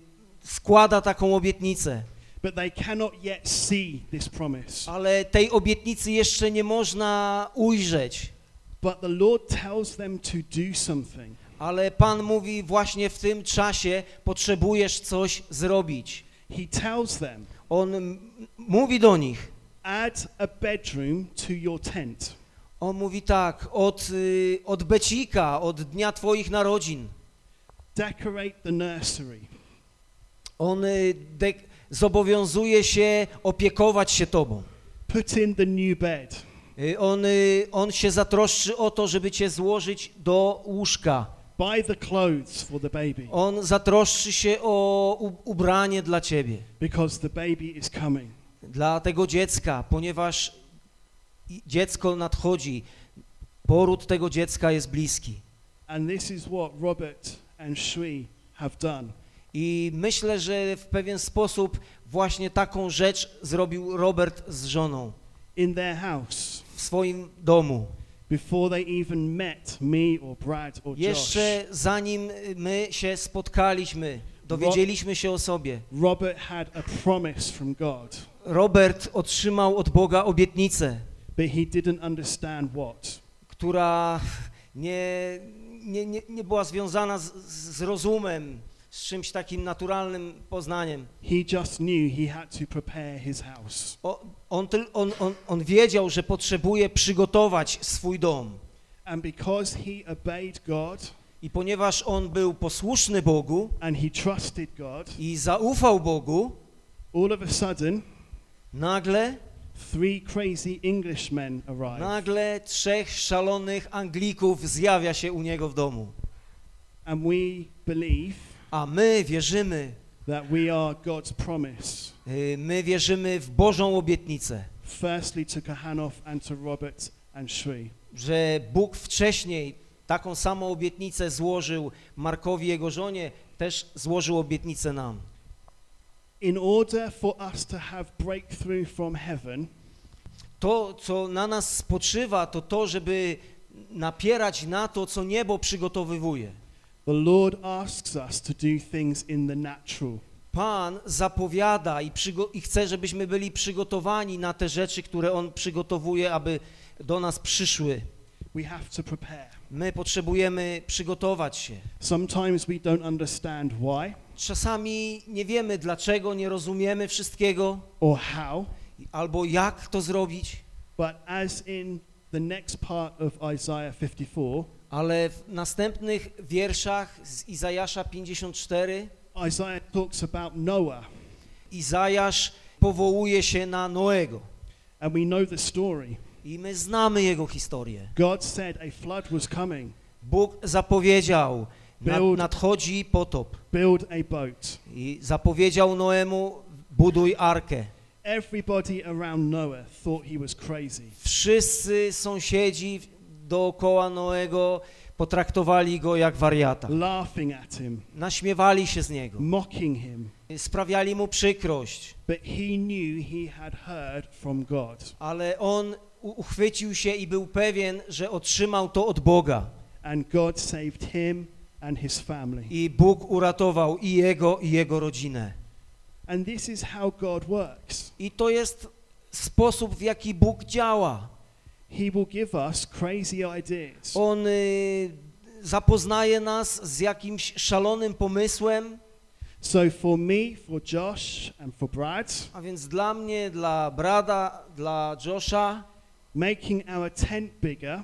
składa taką obietnicę, but they cannot yet see this promise. ale tej obietnicy jeszcze nie można ujrzeć. But the Lord tells them to do something. Ale Pan mówi właśnie w tym czasie potrzebujesz coś zrobić. He tells them, On mówi do nich, add a bedroom to your tent. On mówi tak, od, y, od becika, od dnia twoich narodzin, Decorate the nursery. on y, zobowiązuje się opiekować się tobą. Put in the new bed. Y, On, on się zatroszczy o to, żeby cię złożyć do łóżka. Buy the clothes for the baby On zatroszczy się o ubranie dla ciebie, because the baby is coming. dla tego dziecka, ponieważ dziecko nadchodzi, poród tego dziecka jest bliski. And this is what Robert and have done. I myślę, że w pewien sposób właśnie taką rzecz zrobił Robert z żoną in their house w swoim domu. before they even met me or Brad or Josh. Jeszcze zanim my się spotkaliśmy, dowiedzieliśmy się o sobie. Robert had a promise from God, Robert otrzymał od Boga obietnicę, but he didn't understand what. która nie, nie, nie, nie była związana z, z rozumem, z czymś takim naturalnym poznaniem. He just knew he had to prepare his house. O, on, tyl- on, on, on wiedział, że potrzebuje przygotować swój dom. And because he obeyed God I ponieważ on był posłuszny Bogu and he trusted God, i zaufał Bogu, all of a sudden, nagle, three crazy Englishmen arrived. nagle trzech szalonych Anglików zjawia się u niego w domu. And we believe A my wierzymy, that we are God's promise. y, my wierzymy w Bożą obietnicę, Firstly to Kahanoff and to Robert and Sri. że Bóg wcześniej taką samą obietnicę złożył Markowi i jego żonie, też złożył obietnicę nam. In order for us to have breakthrough from heaven, To, co na nas spoczywa, to to, żeby napierać na to, co niebo przygotowywuje. the Lord asks us to do things in the natural. Pan zapowiada i, i chce, żebyśmy byli przygotowani na te rzeczy, które On przygotowuje, aby do nas przyszły. We have to prepare. My potrzebujemy przygotować się. Sometimes we don't understand why Czasami nie wiemy dlaczego, nie rozumiemy wszystkiego, or how, albo jak to zrobić, but as in the next part of Isaiah 54, ale w następnych wierszach z Izajasza 54 Isaiah talks about Noah, Izajasz powołuje się na Noego and we know the story. I my znamy jego historię. God said a flood was coming. Bóg zapowiedział, nad, nadchodzi potop Build a boat. i zapowiedział Noemu, buduj arkę. Everybody around Noah thought he was crazy. Wszyscy sąsiedzi dookoła Noego potraktowali go jak wariata. laughing at him, Naśmiewali się z niego, mocking him. sprawiali mu przykrość, But he knew he had heard from God. ale on uchwycił się i był pewien, że otrzymał to od Boga. And God saved him and his family. I Bóg uratował i jego, i jego rodzinę. And this is how God works. I to jest sposób, w jaki Bóg działa. He will give us crazy ideas. On y, zapoznaje nas z jakimś szalonym pomysłem, So for me, for Josh, and for Brad, a więc dla mnie, dla Brada, dla Josha, making our tent bigger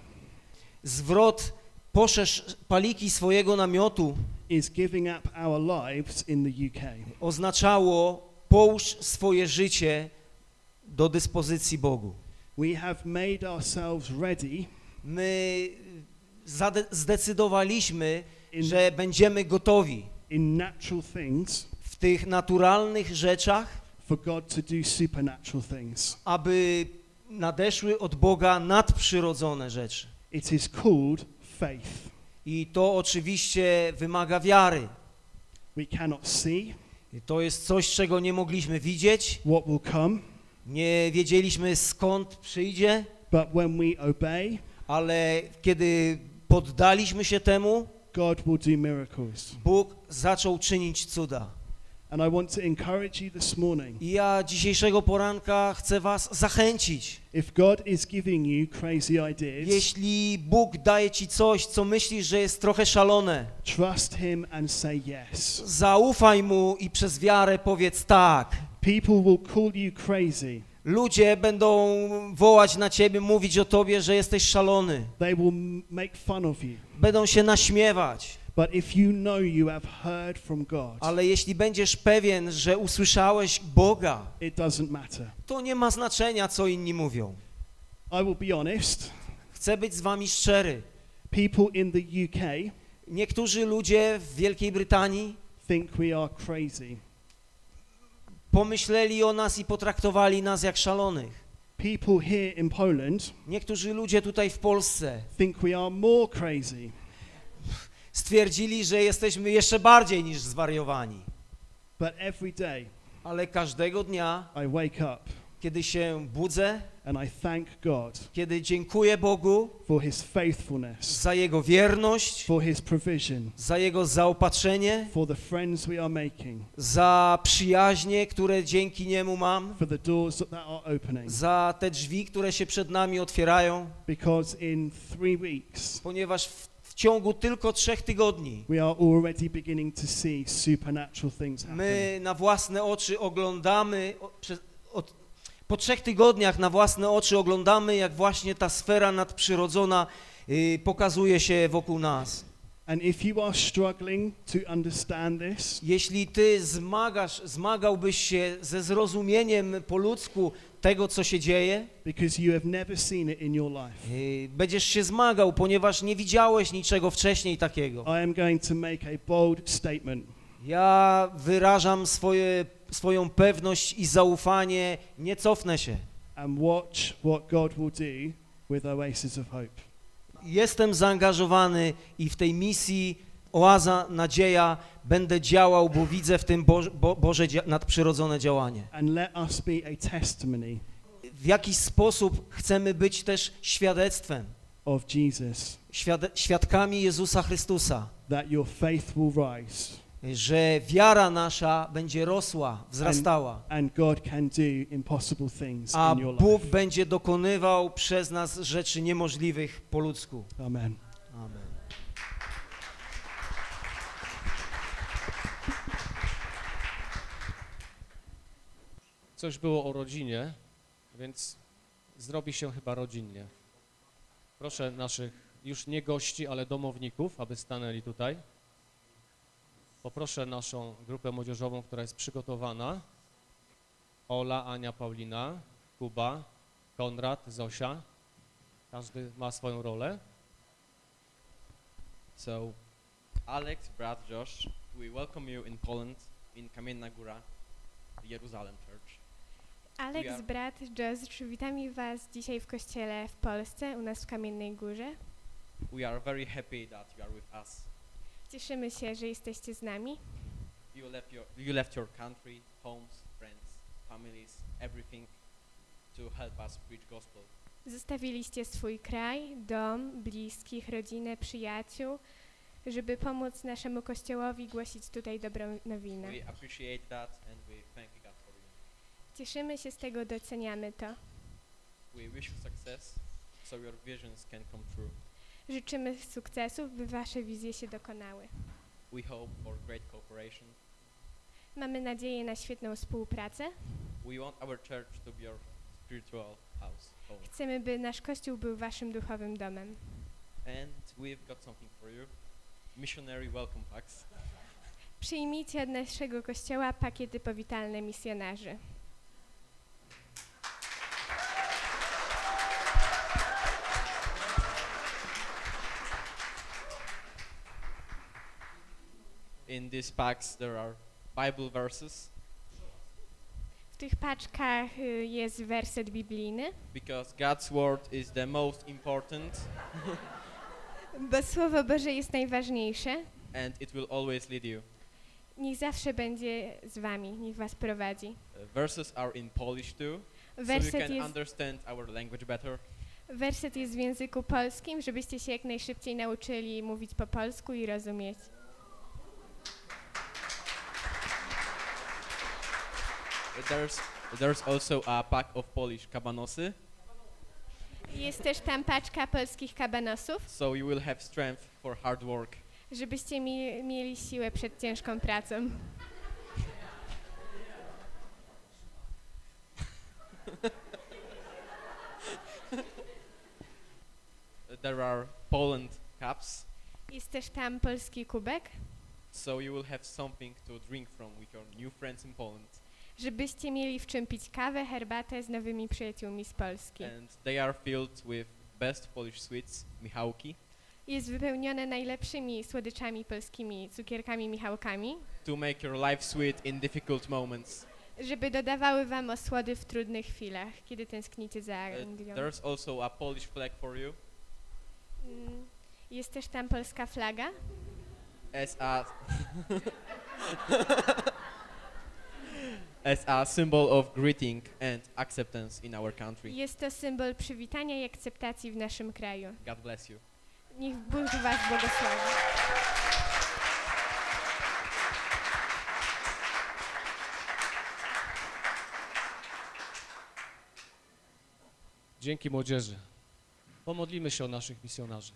zwrot poszerz paliki swojego namiotu is giving up our lives in the UK. oznaczało połóż swoje życie do dyspozycji Bogu. We have made ourselves ready My zdecydowaliśmy, że będziemy gotowi in natural things w tych naturalnych rzeczach, for God to do supernatural things. aby nadeszły od Boga nadprzyrodzone rzeczy. It is called faith. I to oczywiście wymaga wiary. We cannot see I to jest coś, czego nie mogliśmy widzieć, what will come, nie wiedzieliśmy skąd przyjdzie, but when we obey, ale kiedy poddaliśmy się temu, God will do miracles. Bóg zaczął czynić cuda. And I want to encourage you this morning. I ja dzisiejszego poranka chcę was zachęcić. If God is giving you crazy ideas, Jeśli Bóg daje ci coś, co myślisz, że jest trochę szalone, trust Him and say yes. zaufaj Mu i przez wiarę powiedz tak. People will call you crazy. Ludzie będą wołać na ciebie, mówić o tobie, że jesteś szalony. They will make fun of you. Będą się naśmiewać. But if you know you have heard from God, Ale jeśli będziesz pewien, że usłyszałeś Boga, it doesn't matter. to nie ma znaczenia, co inni mówią. I will be honest. Chcę być z wami szczery. People in the UK Niektórzy ludzie w Wielkiej Brytanii think we are crazy. pomyśleli o nas i potraktowali nas jak szalonych. People here in Poland Niektórzy ludzie tutaj w Polsce think we are more crazy. Stwierdzili, że jesteśmy jeszcze bardziej niż zwariowani. But every day Ale każdego dnia, I wake up kiedy się budzę, and I thank God kiedy dziękuję Bogu for His faithfulness, za Jego wierność, for His provision, za Jego zaopatrzenie, for the friends we are making, za przyjaźnie, które dzięki Niemu mam, for the doors that are opening. za te drzwi, które się przed nami otwierają, Because in three weeks, ponieważ w, w ciągu tylko trzech tygodni my na własne oczy oglądamy, po trzech tygodniach na własne oczy oglądamy, jak właśnie ta sfera nadprzyrodzona y, pokazuje się wokół nas. Jeśli ty zmagasz, zmagałbyś się ze zrozumieniem po ludzku tego, co się dzieje, y, będziesz się zmagał, ponieważ nie widziałeś niczego wcześniej takiego. Ja wyrażam swoje, swoją pewność i zaufanie, nie cofnę się. Jestem zaangażowany i w tej misji Oaza Nadzieja będę działał, bo widzę w tym Boże, Bo, Boże dzia- nadprzyrodzone działanie. And W jakiś sposób chcemy być też świadectwem, świad świadkami Jezusa Chrystusa, że wiara nasza będzie rosła, wzrastała, and God can do impossible things a in your Bóg life. będzie dokonywał przez nas rzeczy niemożliwych po ludzku. Amen. Coś było o rodzinie, więc zrobi się chyba rodzinnie. Proszę naszych już nie gości, ale domowników, aby stanęli tutaj. Poproszę naszą grupę młodzieżową, która jest przygotowana. Ola, Ania, Paulina, Kuba, Konrad, Zosia. Każdy ma swoją rolę. So, Alex, Brad, Josh, we welcome you in Poland, in Kamienna Góra, Jerusalem Church. Alex, brat Josh, witamy Was dzisiaj w kościele w Polsce, u nas w Kamiennej Górze. We are very happy that you are with us. Cieszymy się, że jesteście z nami. You left your, you left your country, homes, friends, families, everything to help us preach gospel. Zostawiliście swój kraj, dom, bliskich, rodzinę, przyjaciół, żeby pomóc naszemu kościołowi głosić tutaj dobrą nowinę. We appreciate that and we thank God for you. Cieszymy się z tego, doceniamy to. We wish you success so your visions can come true. Życzymy sukcesów, by Wasze wizje się dokonały. We hope for great cooperation. Mamy nadzieję na świetną współpracę. We want our church to be your spiritual house, home. Chcemy, by nasz kościół był Waszym duchowym domem. And we've got something for you. Missionary welcome packs. Przyjmijcie od naszego kościoła pakiety powitalne misjonarzy. In these packs there are Bible verses W tych paczkach y, jest werset biblijny, because God's word is the most important bo Słowo Boże jest najważniejsze. and it will always lead you. Niech zawsze będzie z wami, niech was prowadzi. Uh, verses are in Polish too, so you Werset can jest, understand our language better. werset jest w języku polskim, żebyście się jak najszybciej nauczyli mówić po polsku i rozumieć. There's there's also a pack of Polish kabanosy, Jest też tam paczka polskich kabanosów, so you will have strength for hard work. żebyście mi, mieli siłę przed ciężką pracą. There are Poland cups, Jest też tam polski kubek, so you will have something to drink from with your new friends in Poland. Żebyście mieli w czym pić kawę, herbatę z nowymi przyjaciółmi z Polski. And they are filled with best Polish sweets, michałki, Jest wypełnione najlepszymi słodyczami polskimi, cukierkami Michałkami, to make your life sweet in difficult moments. żeby dodawały wam osłody w trudnych chwilach, kiedy tęsknicie za Uh, Anglią. there's also a Polish flag for you Mm, Jest też tam polska flaga, as a as a symbol of greeting and acceptance in our country. jest to symbol przywitania i akceptacji w naszym kraju. God bless you. Niech Bóg was błogosławi. Dzięki młodzieży. Pomodlimy się o naszych misjonarzy.